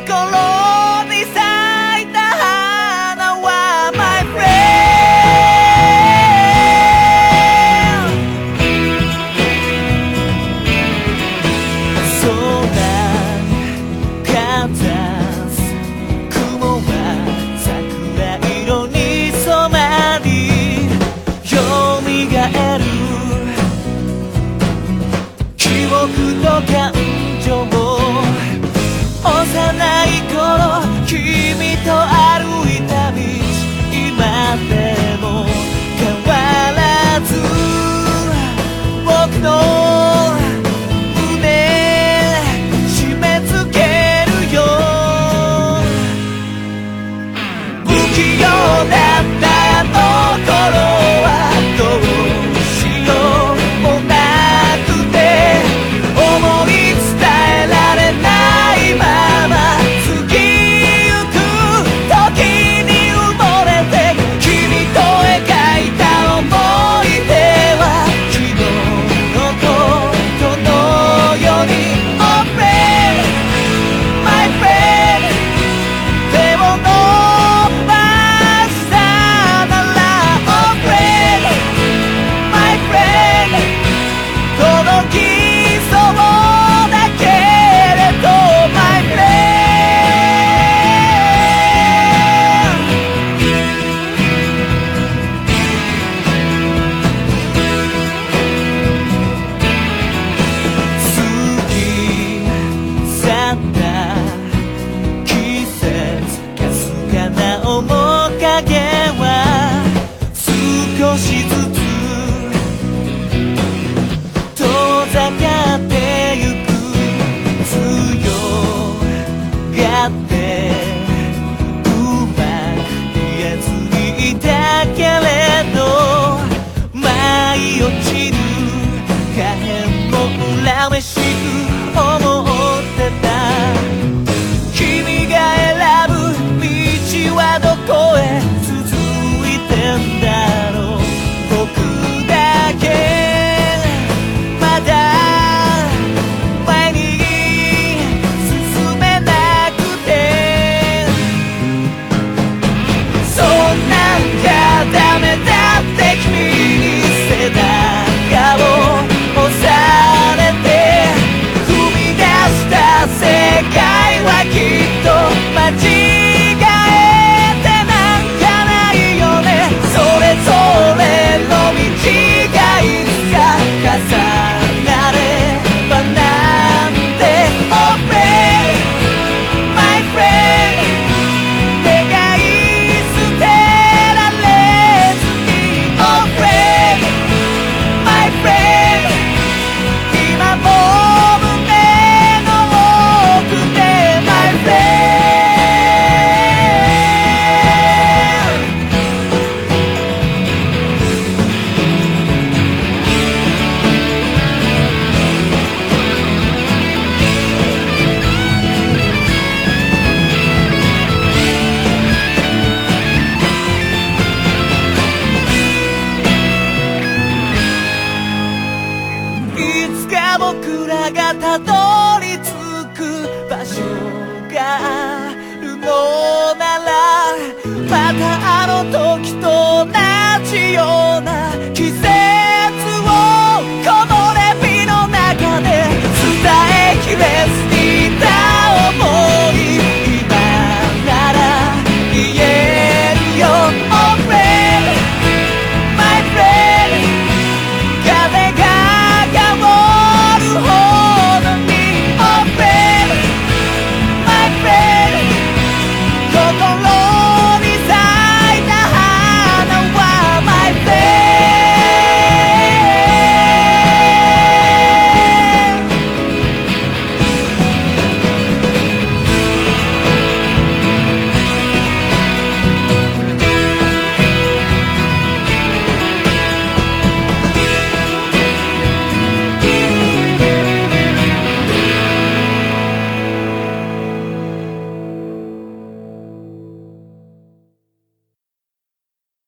に咲いた花は My friend かざす雲は桜色に染まりよみがえる。記憶と感情も 일어나 がたどり着く場所があるのならまた